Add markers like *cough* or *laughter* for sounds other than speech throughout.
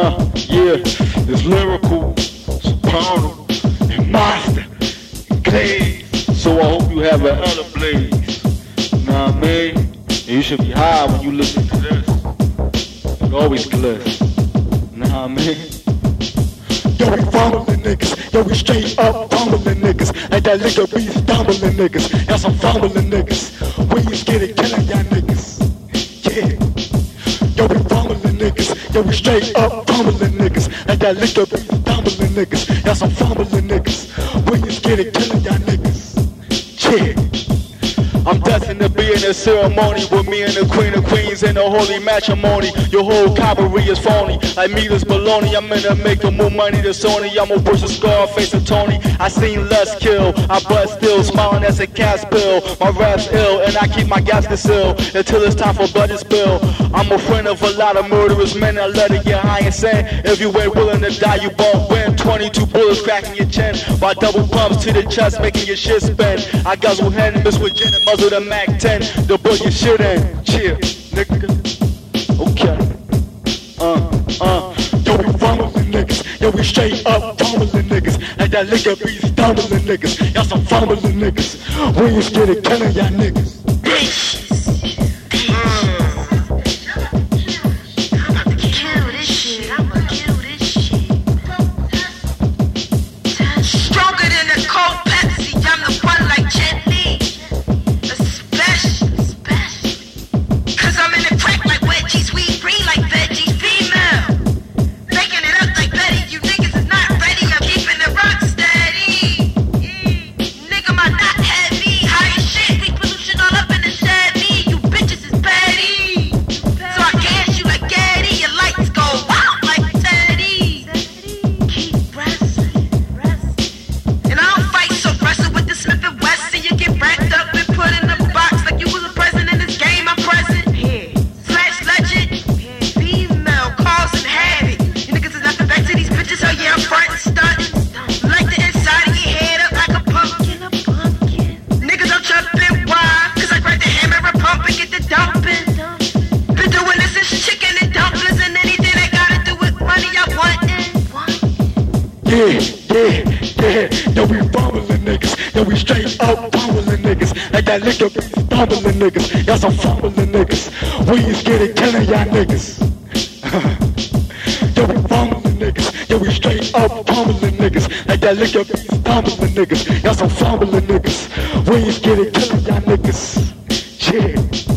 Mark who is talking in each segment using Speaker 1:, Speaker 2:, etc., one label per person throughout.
Speaker 1: Yeah, it's lyrical, soprano, and master, and glaze. So I hope you have an other blaze. What I mean? And you should be high when you listen to this. You always gliss. What I mean?
Speaker 2: Yo, we fumbling niggas. Yo, we straight up fumbling niggas. Like that liquor be stumbling niggas. Y'all some fumbling niggas. We get it, killing y'all niggas. Niggas. Yo, we straight up fumbling niggas. Like that liquor be fumbling niggas. Y'all some fumbling niggas. We just get it, killing y'all niggas. Yeah.
Speaker 1: I'm destined to be in a ceremony with me and the queen of queens in a holy matrimony. Your whole cavalry is phony, like me this baloney. I'm in to make more money than Sony. I'm a worse Scarface and Tony. I seen less kill, I bust still smiling as a cat bill. My rap's ill, and I keep my gas to still until it's time for blood to spill. I'm a friend of a lot of murderous men. I let it get high and sand. If you ain't willing to die, you won't win. 22 bullets cracking your chin, by double pumps to the chest, making your shit spin. I guzzle hen, miss with gin and muzzle the Mac 10. The book your shit in. Cheer, nigga. Okay. Uh, uh.
Speaker 2: Yo, we fumbling niggas. Yo, we straight up fumbling niggas. Like that liquor be stumbling niggas. Y'all some fumbling niggas. We just scared it, killing y'all niggas.
Speaker 3: Stronger Yeah,
Speaker 2: yeah, yeah. Yo, we fumbling niggas. Yo, we straight up fumbling niggas. Like that liquor be stumbling niggas. Y'all some fumbling niggas. We just get it, killing y'all niggas. *laughs* Yo, we fumbling niggas. Yo, we straight up fumbling niggas. Like that liquor be stumbling niggas. Y'all some fumbling niggas. We just get it, killing y'all niggas. Yeah.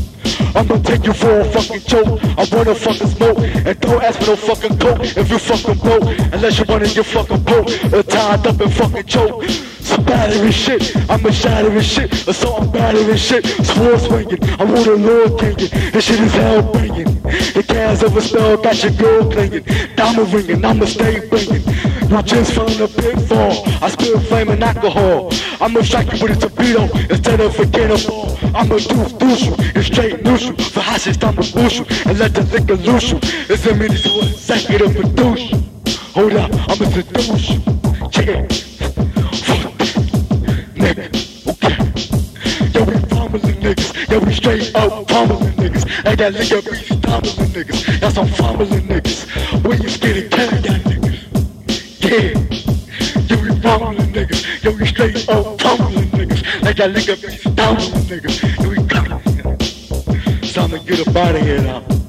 Speaker 2: I'ma take you for a fucking joke. I wanna fucking smoke. And don't ask for no fucking coke if you fucking broke. Unless you wanna get fucking broke. Or tied up and fucking choke. Some shit. I'm a shattering shit. So I'm battering shit. Sword swinging. I want a Lord kinging. This shit is hell bringing. The gas of a spell got your girl clinging. Diamond ringing. I'ma stay bringing. You just found a pitfall. I spill flaming alcohol. I'ma strike you with a torpedo instead of a cannonball. I'ma do a douche you and straight neutral. For hashes, I'ma boost you and let the liquor loose you. It's a minute to executive produce you. Hold up, I'ma seduce you. Yeah. Fuck that, nigga. Okay. Yo, we fumbling niggas. Yo, we straight up fumbling niggas. Like that liquor be stumbling niggas. Y'all some fumbling niggas. We you get it, Like that liquor stumbling niggas. Yo, we coming. Time to get up out of here now.